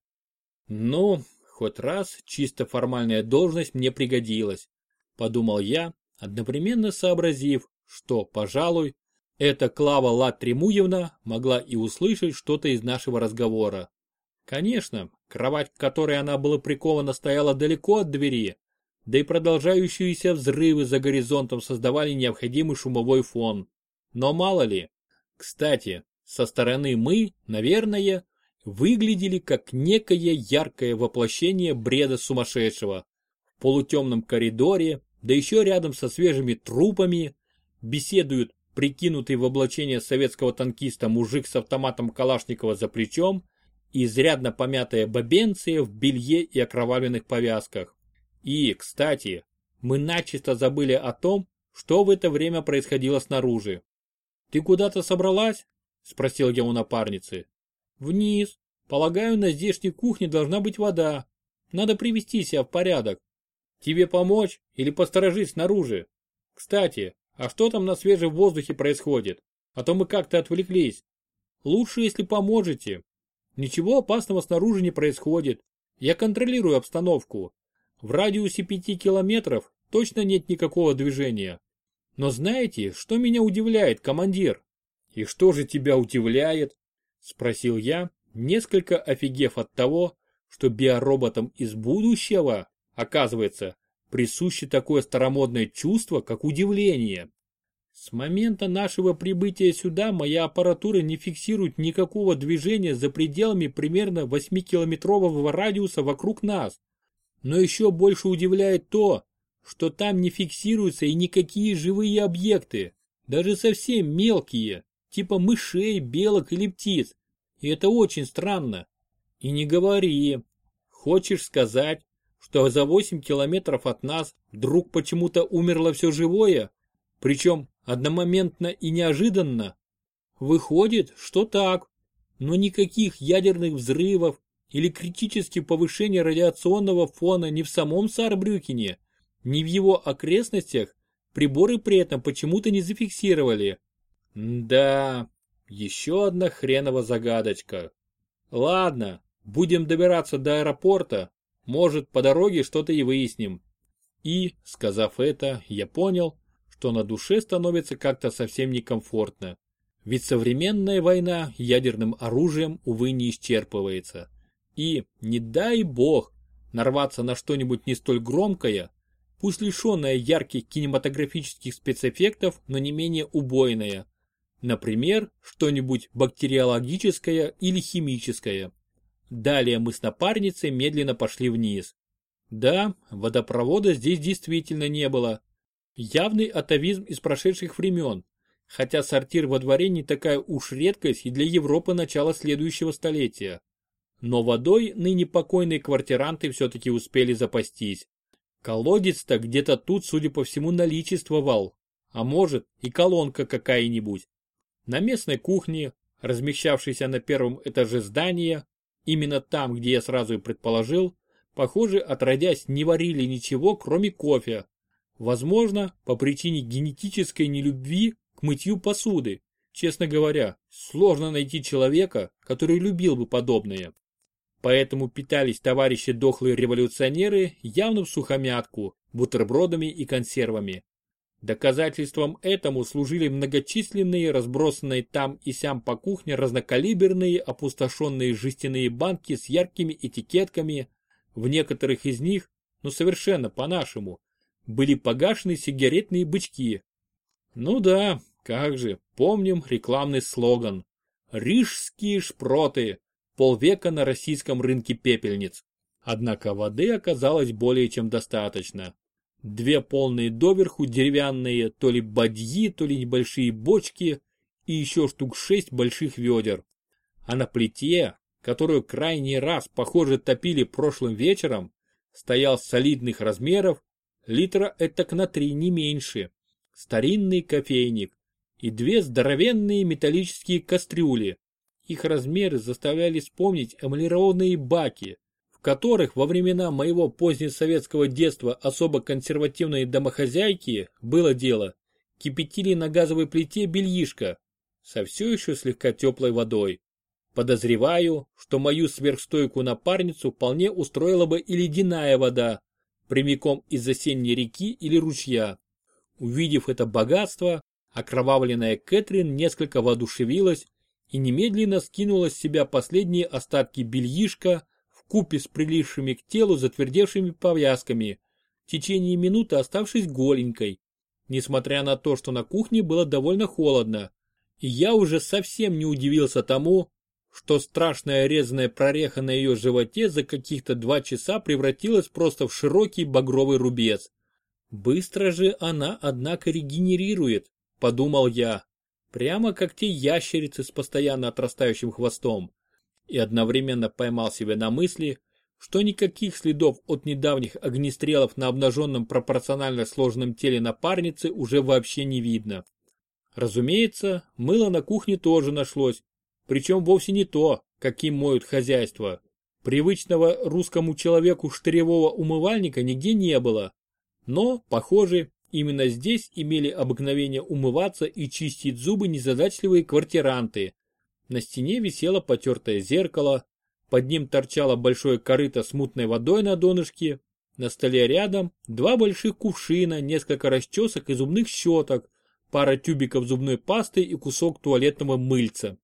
Ну, хоть раз чисто формальная должность мне пригодилась, подумал я, одновременно сообразив, что, пожалуй, эта Клава Латримуевна могла и услышать что-то из нашего разговора. Конечно, кровать, к которой она была прикована, стояла далеко от двери, да и продолжающиеся взрывы за горизонтом создавали необходимый шумовой фон. Но мало ли. Кстати, со стороны мы, наверное, выглядели как некое яркое воплощение бреда сумасшедшего. В полутемном коридоре, да еще рядом со свежими трупами, беседуют прикинутый в облачение советского танкиста мужик с автоматом Калашникова за плечом и изрядно помятая бабенция в белье и окровавленных повязках. И, кстати, мы начисто забыли о том, что в это время происходило снаружи. «Ты куда-то собралась?» – спросил я у напарницы. «Вниз. Полагаю, на здешней кухне должна быть вода. Надо привести себя в порядок. Тебе помочь или посторожить снаружи? Кстати, а что там на свежем воздухе происходит? А то мы как-то отвлеклись. Лучше, если поможете. Ничего опасного снаружи не происходит. Я контролирую обстановку. В радиусе пяти километров точно нет никакого движения. Но знаете, что меня удивляет, командир? И что же тебя удивляет? Спросил я, несколько офигев от того, что биороботам из будущего, оказывается, присуще такое старомодное чувство, как удивление. С момента нашего прибытия сюда моя аппаратура не фиксирует никакого движения за пределами примерно 8-километрового радиуса вокруг нас. Но еще больше удивляет то, что там не фиксируются и никакие живые объекты, даже совсем мелкие, типа мышей, белок или птиц. И это очень странно. И не говори. Хочешь сказать, что за 8 километров от нас вдруг почему-то умерло все живое, причем одномоментно и неожиданно. Выходит, что так, но никаких ядерных взрывов или критически повышение радиационного фона не в самом Саарбрюкене, ни в его окрестностях, приборы при этом почему-то не зафиксировали. да, еще одна хренова загадочка. Ладно, будем добираться до аэропорта, может по дороге что-то и выясним. И, сказав это, я понял, что на душе становится как-то совсем некомфортно. Ведь современная война ядерным оружием, увы, не исчерпывается. И, не дай бог, нарваться на что-нибудь не столь громкое, пусть лишенное ярких кинематографических спецэффектов, но не менее убойное. Например, что-нибудь бактериологическое или химическое. Далее мы с напарницей медленно пошли вниз. Да, водопровода здесь действительно не было. Явный атовизм из прошедших времен, хотя сортир во дворе не такая уж редкость и для Европы начала следующего столетия. Но водой ныне покойные квартиранты все-таки успели запастись. Колодец-то где-то тут, судя по всему, наличествовал, а может и колонка какая-нибудь. На местной кухне, размещавшейся на первом этаже здания, именно там, где я сразу и предположил, похоже, отродясь, не варили ничего, кроме кофе. Возможно, по причине генетической нелюбви к мытью посуды. Честно говоря, сложно найти человека, который любил бы подобное. Поэтому питались товарищи дохлые революционеры явно в сухомятку, бутербродами и консервами. Доказательством этому служили многочисленные разбросанные там и сям по кухне разнокалиберные опустошенные жестяные банки с яркими этикетками, в некоторых из них, но совершенно по-нашему, были погашены сигаретные бычки, ну да, как же, помним рекламный слоган. Рижские шпроты. Полвека на российском рынке пепельниц. Однако воды оказалось более чем достаточно. Две полные доверху деревянные то ли бадьи, то ли небольшие бочки и еще штук шесть больших ведер. А на плите, которую крайний раз, похоже, топили прошлым вечером, стоял солидных размеров, литра этак на три не меньше старинный кофейник и две здоровенные металлические кастрюли. Их размеры заставляли вспомнить эмалированные баки, которых во времена моего позднесоветского детства особо консервативные домохозяйки было дело, кипятили на газовой плите бельишко со все еще слегка теплой водой. Подозреваю, что мою сверхстойкую напарницу вполне устроила бы и ледяная вода, прямиком из осенней реки или ручья. Увидев это богатство, окровавленная Кэтрин несколько воодушевилась и немедленно скинула с себя последние остатки бельишка купе с прилипшими к телу затвердевшими повязками, в течение минуты оставшись голенькой, несмотря на то, что на кухне было довольно холодно. И я уже совсем не удивился тому, что страшная резаная прореха на ее животе за каких-то два часа превратилась просто в широкий багровый рубец. Быстро же она, однако, регенерирует, подумал я. Прямо как те ящерицы с постоянно отрастающим хвостом. И одновременно поймал себя на мысли, что никаких следов от недавних огнестрелов на обнаженном пропорционально сложном теле напарницы уже вообще не видно. Разумеется, мыло на кухне тоже нашлось, причем вовсе не то, каким моют хозяйство. Привычного русскому человеку штыревого умывальника нигде не было, но, похоже, именно здесь имели обыкновение умываться и чистить зубы незадачливые квартиранты. На стене висело потертое зеркало, под ним торчало большое корыто с мутной водой на донышке, на столе рядом два больших кувшина, несколько расчесок и зубных щеток, пара тюбиков зубной пасты и кусок туалетного мыльца.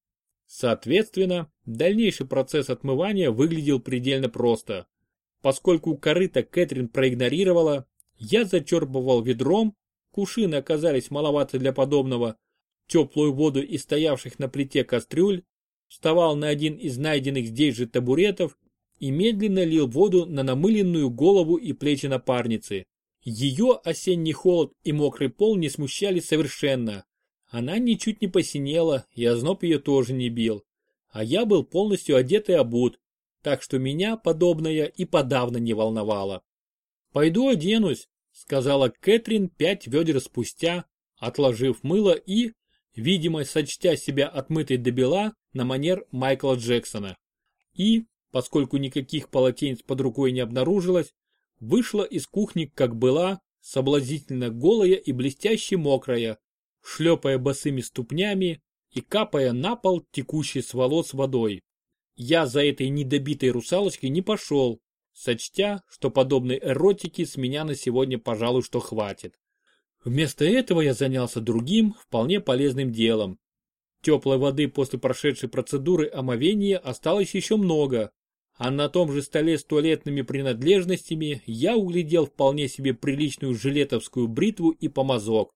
Соответственно, дальнейший процесс отмывания выглядел предельно просто. Поскольку корыто Кэтрин проигнорировала, я зачерпывал ведром, кушины оказались маловаты для подобного, теплую воду из стоявших на плите кастрюль, вставал на один из найденных здесь же табуретов и медленно лил воду на намыленную голову и плечи напарницы. Ее осенний холод и мокрый пол не смущали совершенно. Она ничуть не посинела, и озноб ее тоже не бил. А я был полностью одет и обут, так что меня подобное и подавно не волновало. «Пойду оденусь», сказала Кэтрин пять ведер спустя, отложив мыло и, видимо, сочтя себя отмытой до бела на манер Майкла Джексона. И, поскольку никаких полотенец под рукой не обнаружилось, вышла из кухни как была, соблазнительно голая и блестяще мокрая, шлепая босыми ступнями и капая на пол текущей с волос водой. Я за этой недобитой русалочкой не пошел, сочтя, что подобной эротики с меня на сегодня, пожалуй, что хватит. Вместо этого я занялся другим, вполне полезным делом. Теплой воды после прошедшей процедуры омовения осталось еще много, а на том же столе с туалетными принадлежностями я углядел вполне себе приличную жилетовскую бритву и помазок.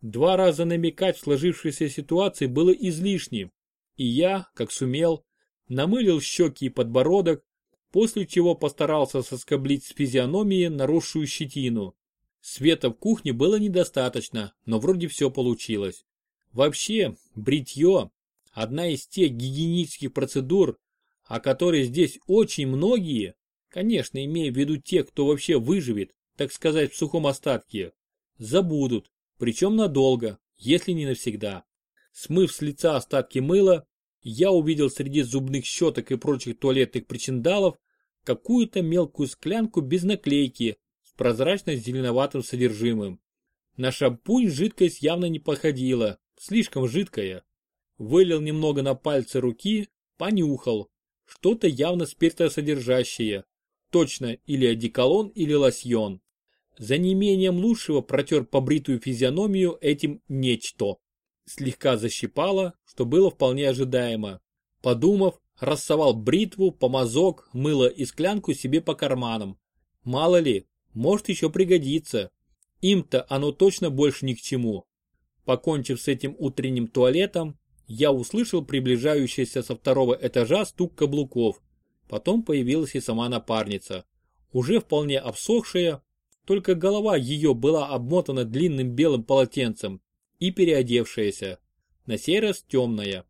Два раза намекать в сложившейся ситуации было излишним, и я, как сумел, намылил щеки и подбородок, после чего постарался соскоблить с физиономии наросшую щетину. Света в кухне было недостаточно, но вроде все получилось. Вообще, бритье – одна из тех гигиенических процедур, о которой здесь очень многие, конечно, имея в виду те, кто вообще выживет, так сказать, в сухом остатке, забудут, причем надолго, если не навсегда. Смыв с лица остатки мыла, я увидел среди зубных щеток и прочих туалетных причиндалов какую-то мелкую склянку без наклейки с прозрачно-зеленоватым содержимым. На шампунь жидкость явно не походила, слишком жидкая. Вылил немного на пальцы руки, понюхал. Что-то явно спиртосодержащее. Точно или одеколон, или лосьон. За неимением лучшего протер побритую физиономию этим нечто. Слегка защипало, что было вполне ожидаемо. Подумав, рассовал бритву, помазок, мыло и склянку себе по карманам. Мало ли, может еще пригодится. Им-то оно точно больше ни к чему. Покончив с этим утренним туалетом, я услышал приближающийся со второго этажа стук каблуков. Потом появилась и сама напарница. Уже вполне обсохшая, только голова ее была обмотана длинным белым полотенцем и переодевшаяся, на сей раз темная.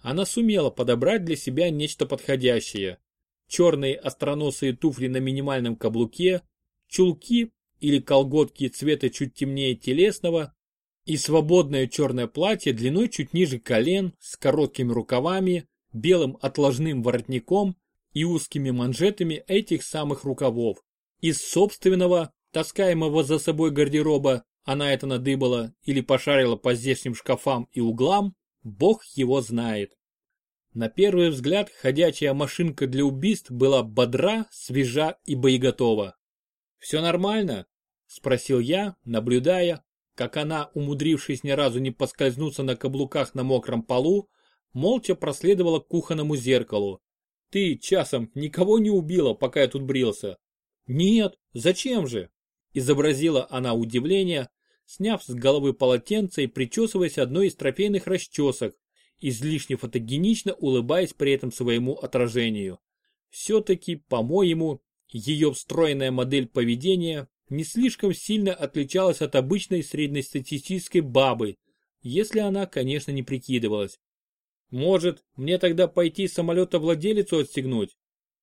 Она сумела подобрать для себя нечто подходящее. Черные остроносые туфли на минимальном каблуке, чулки или колготки цвета чуть темнее телесного и свободное черное платье длиной чуть ниже колен с короткими рукавами, белым отложным воротником и узкими манжетами этих самых рукавов. Из собственного таскаемого за собой гардероба, она это надыбала или пошарила по здешним шкафам и углам, бог его знает. На первый взгляд ходячая машинка для убийств была бодра, свежа и боеготова. «Все нормально?» – спросил я, наблюдая, как она, умудрившись ни разу не поскользнуться на каблуках на мокром полу, молча проследовала к кухонному зеркалу. «Ты, часом, никого не убила, пока я тут брился?» «Нет, зачем же?» Изобразила она удивление, сняв с головы полотенце и причесываясь одной из трофейных расчесок, излишне фотогенично улыбаясь при этом своему отражению. Все-таки, по-моему, ее встроенная модель поведения не слишком сильно отличалась от обычной среднестатистической бабы, если она, конечно, не прикидывалась. Может, мне тогда пойти самолета-владелицу отстегнуть?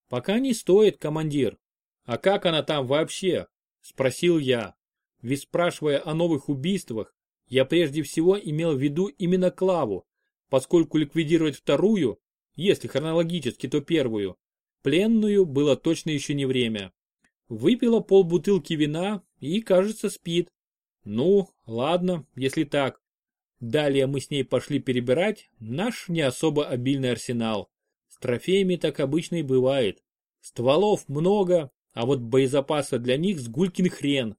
Пока не стоит, командир. А как она там вообще? Спросил я. Ведь спрашивая о новых убийствах, я прежде всего имел в виду именно Клаву, поскольку ликвидировать вторую, если хронологически, то первую, пленную было точно еще не время. Выпила полбутылки вина и, кажется, спит. Ну, ладно, если так. Далее мы с ней пошли перебирать наш не особо обильный арсенал. С трофеями так обычно и бывает. Стволов много, а вот боезапаса для них с гулькин хрен.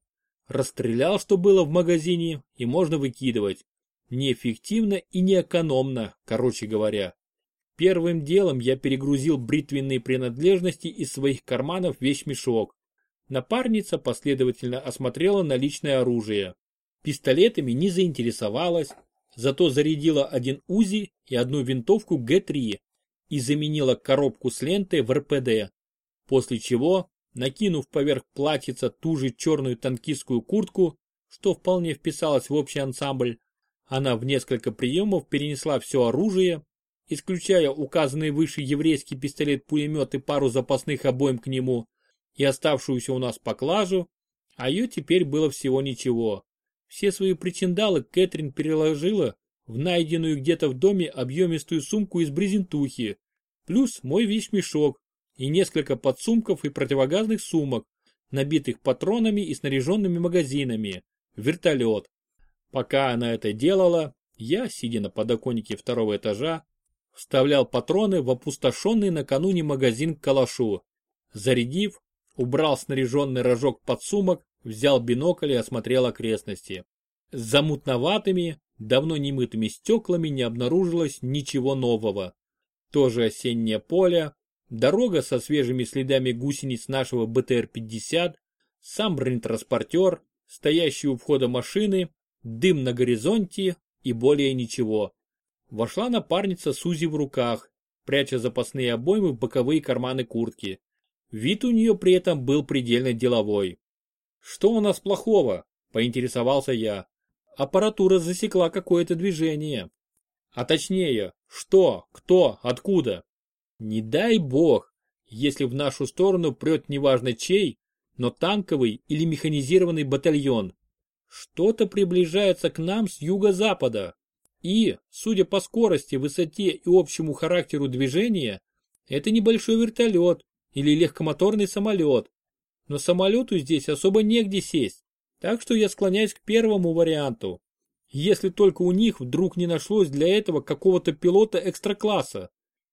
Расстрелял, что было в магазине, и можно выкидывать. Неэффективно и неэкономно, короче говоря. Первым делом я перегрузил бритвенные принадлежности из своих карманов в вещмешок. Напарница последовательно осмотрела наличное оружие. Пистолетами не заинтересовалась, зато зарядила один УЗИ и одну винтовку Г-3 и заменила коробку с лентой в РПД. После чего накинув поверх платьица ту же черную танкистскую куртку, что вполне вписалось в общий ансамбль, она в несколько приемов перенесла все оружие, исключая указанный выше еврейский пистолет-пулемет и пару запасных обоим к нему, и оставшуюся у нас поклажу, а ее теперь было всего ничего. Все свои причиндалы Кэтрин переложила в найденную где-то в доме объемистую сумку из брезентухи, плюс мой вещмешок, и несколько подсумков и противогазных сумок, набитых патронами и снаряженными магазинами, вертолет. Пока она это делала, я, сидя на подоконнике второго этажа, вставлял патроны в опустошенный накануне магазин к калашу. Зарядив, убрал снаряженный рожок под сумок, взял бинокль и осмотрел окрестности. С замутноватыми, давно немытыми стеклами не обнаружилось ничего нового. Тоже осеннее поле, дорога со свежими следами гусениц нашего БТР-50, сам бронетранспортер, стоящий у входа машины, дым на горизонте и более ничего. Вошла напарница с УЗИ в руках, пряча запасные обоймы в боковые карманы куртки. Вид у нее при этом был предельно деловой. «Что у нас плохого?» – поинтересовался я. Аппаратура засекла какое-то движение. А точнее, что, кто, откуда. Не дай бог, если в нашу сторону прет неважно чей, но танковый или механизированный батальон. Что-то приближается к нам с юго-запада. И, судя по скорости, высоте и общему характеру движения, это небольшой вертолет или легкомоторный самолет. Но самолету здесь особо негде сесть, так что я склоняюсь к первому варианту. Если только у них вдруг не нашлось для этого какого-то пилота экстра-класса.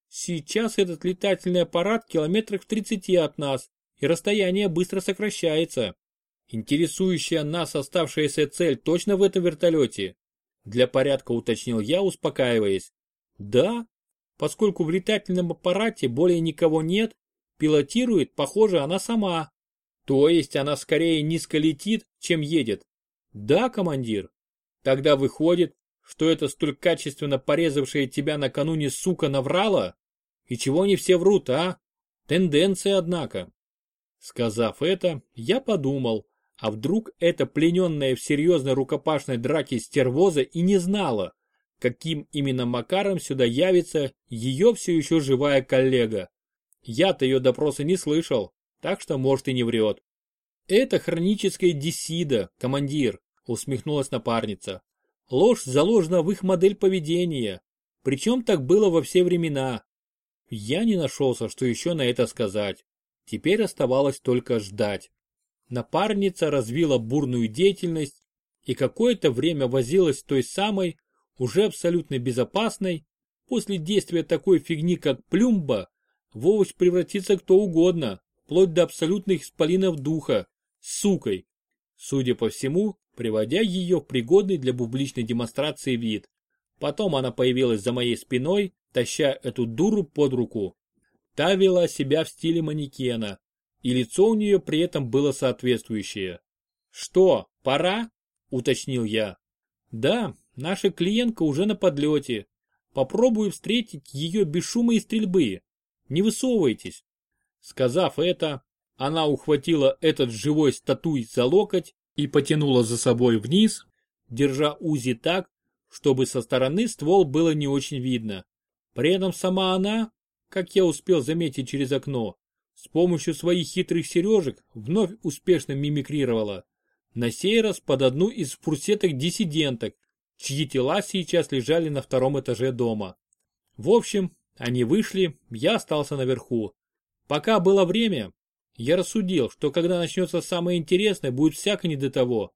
Сейчас этот летательный аппарат километрах в 30 от нас, и расстояние быстро сокращается. Интересующая нас оставшаяся цель точно в этом вертолете? Для порядка уточнил я, успокаиваясь. Да, поскольку в летательном аппарате более никого нет, пилотирует, похоже, она сама. То есть она скорее низко летит, чем едет. Да, командир. Тогда выходит, что это столь качественно порезавшая тебя накануне сука наврала? И чего не все врут, а? Тенденция, однако. Сказав это, я подумал, а вдруг эта плененная в серьезной рукопашной драке стервоза и не знала, каким именно макаром сюда явится ее все еще живая коллега. Я-то ее допроса не слышал, так что может и не врет. Это хроническая десида, командир, усмехнулась напарница. Ложь заложена в их модель поведения. Причем так было во все времена. Я не нашелся, что еще на это сказать. Теперь оставалось только ждать. Напарница развила бурную деятельность и какое-то время возилась с той самой, уже абсолютно безопасной, после действия такой фигни, как плюмба, в овощ превратится кто угодно, вплоть до абсолютных исполинов духа, сукой. Судя по всему, приводя ее в пригодный для публичной демонстрации вид. Потом она появилась за моей спиной, таща эту дуру под руку. Та вела себя в стиле манекена, и лицо у нее при этом было соответствующее. «Что, пора?» – уточнил я. «Да, наша клиентка уже на подлете. Попробую встретить ее без шума и стрельбы. Не высовывайтесь». Сказав это, она ухватила этот живой статуй за локоть и потянула за собой вниз, держа УЗИ так, чтобы со стороны ствол было не очень видно. При этом сама она, как я успел заметить через окно, с помощью своих хитрых сережек вновь успешно мимикрировала. На сей раз под одну из фурсеток диссиденток, чьи тела сейчас лежали на втором этаже дома. В общем, они вышли, я остался наверху. Пока было время, я рассудил, что когда начнется самое интересное, будет всяко не до того.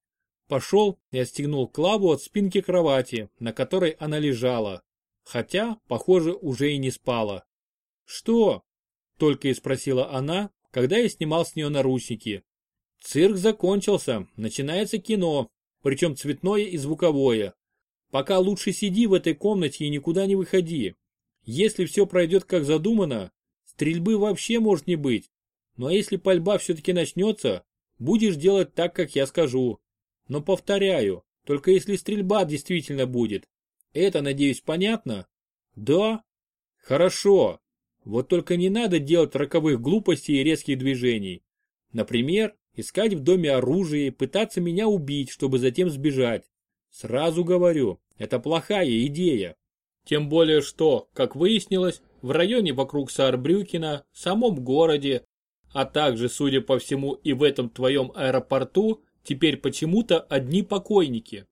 Пошел и отстегнул Клаву от спинки кровати, на которой она лежала. Хотя, похоже, уже и не спала. «Что?» – только и спросила она, когда я снимал с нее наручники. «Цирк закончился, начинается кино, причем цветное и звуковое. Пока лучше сиди в этой комнате и никуда не выходи. Если все пройдет как задумано, стрельбы вообще может не быть. Ну а если пальба все-таки начнется, будешь делать так, как я скажу. Но повторяю, только если стрельба действительно будет. Это, надеюсь, понятно? Да? Хорошо. Вот только не надо делать роковых глупостей и резких движений. Например, искать в доме оружие и пытаться меня убить, чтобы затем сбежать. Сразу говорю, это плохая идея. Тем более что, как выяснилось, в районе вокруг Саарбрюкена, в самом городе, а также, судя по всему, и в этом твоем аэропорту теперь почему-то одни покойники.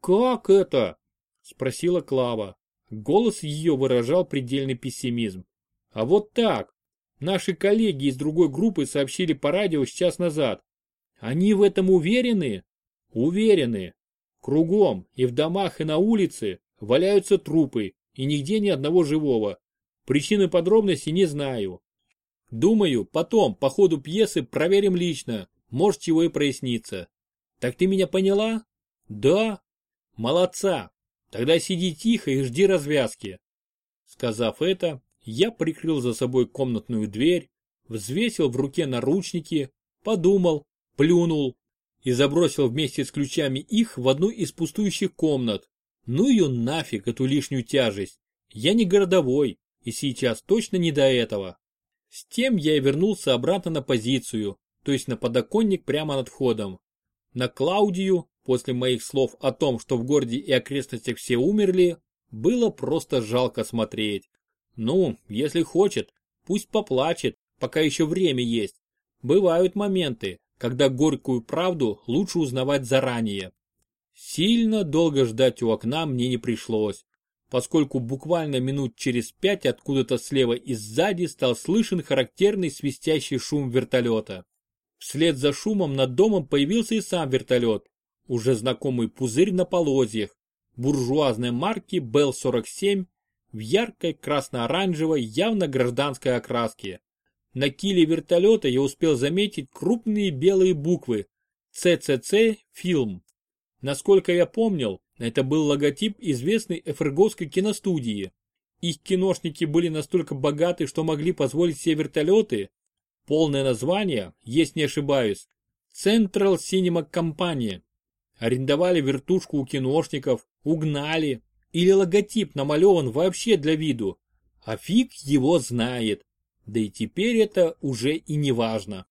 «Как это?» – спросила Клава. Голос ее выражал предельный пессимизм. «А вот так. Наши коллеги из другой группы сообщили по радио час назад. Они в этом уверены? Уверены. Кругом, и в домах, и на улице, валяются трупы, и нигде ни одного живого. Причины подробностей не знаю. Думаю, потом, по ходу пьесы, проверим лично, может чего и прояснится. Так ты меня поняла? Да? Молодца. Тогда сиди тихо и жди развязки. Сказав это, я прикрыл за собой комнатную дверь, взвесил в руке наручники, подумал, плюнул и забросил вместе с ключами их в одну из пустующих комнат. Ну ее нафиг, эту лишнюю тяжесть. Я не городовой, и сейчас точно не до этого. С тем я вернулся обратно на позицию, то есть на подоконник прямо над входом. На Клаудию, после моих слов о том, что в городе и окрестностях все умерли, было просто жалко смотреть. Ну, если хочет, пусть поплачет, пока еще время есть. Бывают моменты, когда горькую правду лучше узнавать заранее. Сильно долго ждать у окна мне не пришлось поскольку буквально минут через пять откуда-то слева и сзади стал слышен характерный свистящий шум вертолета. Вслед за шумом над домом появился и сам вертолет, уже знакомый пузырь на полозьях, буржуазной марки Bell-47 в яркой красно-оранжевой, явно гражданской окраске. На киле вертолета я успел заметить крупные белые буквы «ЦЦЦ Фильм». Насколько я помнил, это был логотип известной эферговской киностудии. Их киношники были настолько богаты, что могли позволить себе вертолеты. Полное название, если не ошибаюсь, Central Cinema Company. Арендовали вертушку у киношников, угнали. Или логотип намалеван вообще для виду. А фиг его знает. Да и теперь это уже и не важно.